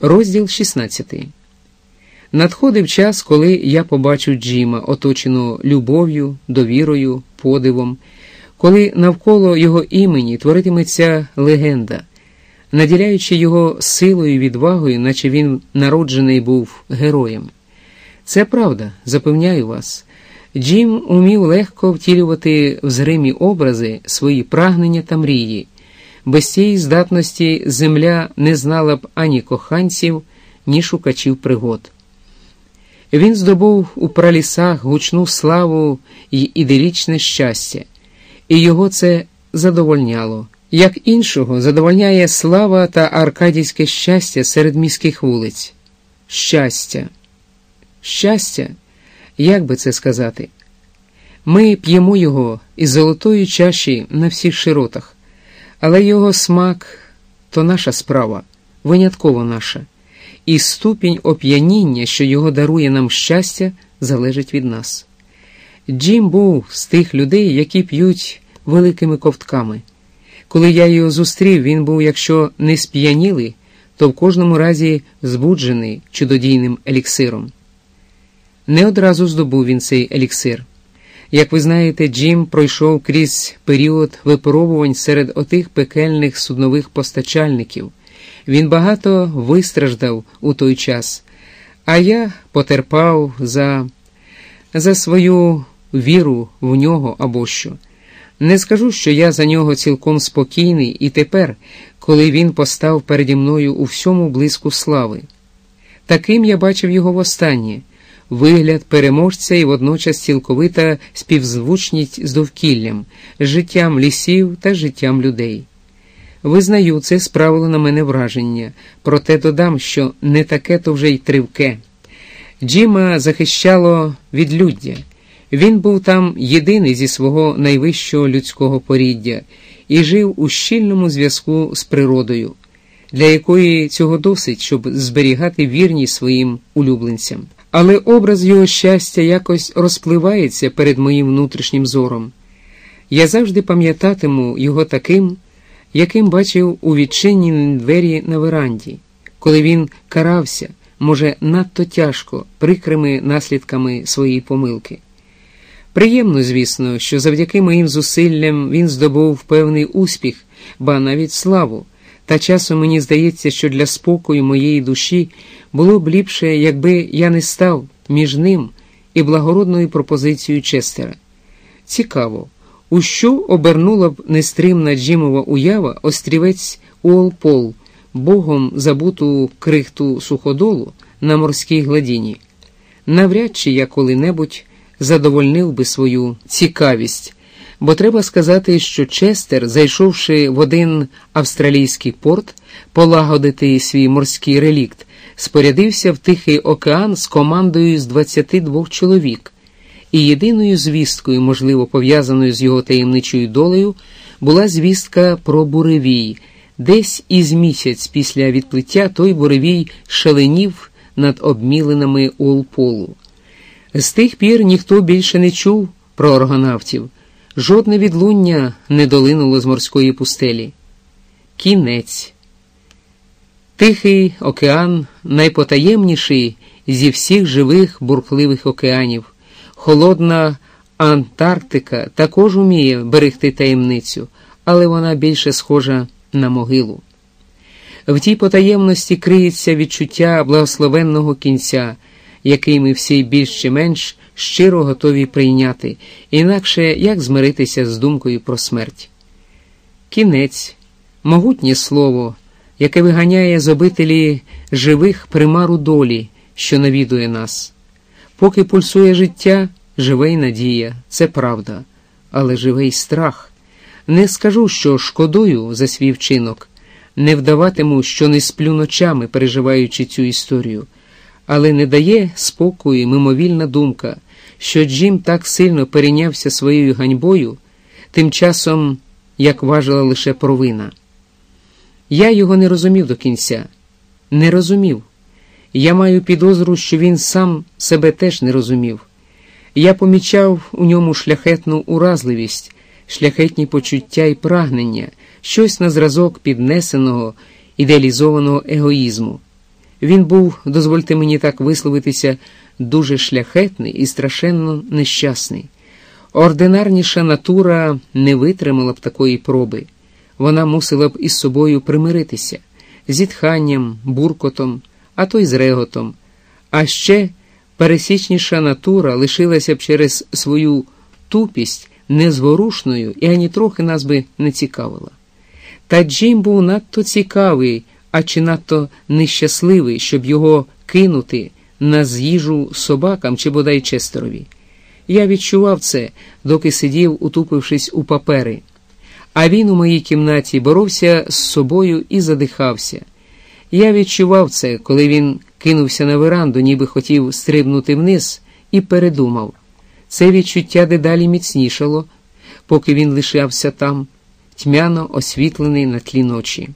Розділ 16 Надходив час, коли я побачу Джима, оточеного любов'ю, довірою, подивом, коли навколо його імені творитиметься легенда, наділяючи його силою і відвагою, наче він народжений був героєм. Це правда, запевняю вас. Джим умів легко втілювати в зримі образи свої прагнення та мрії. Без цієї здатності земля не знала б ані коханців, ні шукачів пригод. Він здобув у пралісах гучну славу й іделічне щастя, і його це задовольняло. Як іншого задовольняє слава та аркадійське щастя серед міських вулиць. Щастя. Щастя, як би це сказати? Ми п'ємо його із золотої чаші на всіх широтах, але його смак то наша справа, винятково наша, і ступінь оп'яніння, що його дарує нам щастя, залежить від нас. Джим був з тих людей, які п'ють великими ковтками. Коли я його зустрів, він був, якщо не сп'янілий, то в кожному разі збуджений чудодійним еліксиром. Не одразу здобув він цей еліксир. Як ви знаєте, Джим пройшов крізь період випробувань серед отих пекельних суднових постачальників. Він багато вистраждав у той час, а я потерпав за, за свою віру в нього або що. Не скажу, що я за нього цілком спокійний і тепер, коли він постав переді мною у всьому блиску слави. Таким я бачив його востаннє вигляд переможця і водночас цілковита співзвучність з довкіллям, життям лісів та життям людей. Визнаю, це справило на мене враження, проте додам, що не таке то вже й тривке. Джима захищало відлюддя. Він був там єдиний зі свого найвищого людського поріддя і жив у щільному зв'язку з природою, для якої цього досить, щоб зберігати вірність своїм улюбленцям. Але образ його щастя якось розпливається перед моїм внутрішнім зором. Я завжди пам'ятатиму його таким, яким бачив у відчинені двері на веранді, коли він карався, може, надто тяжко, прикрими наслідками своєї помилки. Приємно, звісно, що завдяки моїм зусиллям він здобув певний успіх, ба навіть славу. Та часом мені здається, що для спокою моєї душі було б ліпше, якби я не став між ним і благородною пропозицією Честера. Цікаво, у що обернула б нестримна Джимова уява острівець Уолпол, богом забуту крихту суходолу на морській гладіні. Навряд чи я коли-небудь задовольнив би свою цікавість. Бо треба сказати, що Честер, зайшовши в один австралійський порт, полагодити свій морський релікт, спорядився в Тихий океан з командою з 22 чоловік, і єдиною звісткою, можливо, пов'язаною з його таємничою долею, була звістка про буревій. Десь із місяць після відплиття той буревій шаленів над обміленими Уолполу. З тих пір ніхто більше не чув про органавтів. Жодне відлуння не долинуло з морської пустелі. Кінець. Тихий океан найпотаємніший зі всіх живих бурхливих океанів. Холодна Антарктика також уміє берегти таємницю, але вона більше схожа на могилу. В тій потаємності криється відчуття благословенного кінця, який ми всі більш чи менш щиро готові прийняти, інакше як змиритися з думкою про смерть. Кінець, могутнє слово, яке виганяє з обителі живих примару долі, що навідує нас. Поки пульсує життя, живе й надія, це правда, але живе й страх. Не скажу, що шкодую за свій вчинок, не вдаватиму, що не сплю ночами, переживаючи цю історію, але не дає спокою мимовільна думка що Джим так сильно перейнявся своєю ганьбою, тим часом як важила лише провина. Я його не розумів до кінця, не розумів. Я маю підозру, що він сам себе теж не розумів. Я помічав у ньому шляхетну уразливість, шляхетні почуття і прагнення, щось на зразок піднесеного, ідеалізованого егоїзму. Він був, дозвольте мені так висловитися, дуже шляхетний і страшенно нещасний. Ординарніша натура не витримала б такої проби. Вона мусила б із собою примиритися зітханням, буркотом, а то й з реготом. А ще пересічніша натура лишилася б через свою тупість незворушною і ані трохи нас би не цікавила. Та Джим був надто цікавий, а чи надто нещасливий, щоб його кинути на з'їжу собакам чи бодай честерові. Я відчував це, доки сидів, утупившись у папери. А він у моїй кімнаті боровся з собою і задихався. Я відчував це, коли він кинувся на веранду, ніби хотів стрибнути вниз, і передумав. Це відчуття дедалі міцнішало, поки він лишався там, тьмяно освітлений на тлі ночі.